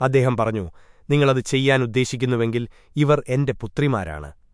അദ്ദേഹം പറഞ്ഞു നിങ്ങളത് ചെയ്യാൻ ഉദ്ദേശിക്കുന്നുവെങ്കിൽ ഇവർ എന്റെ പുത്രിമാരാണ്.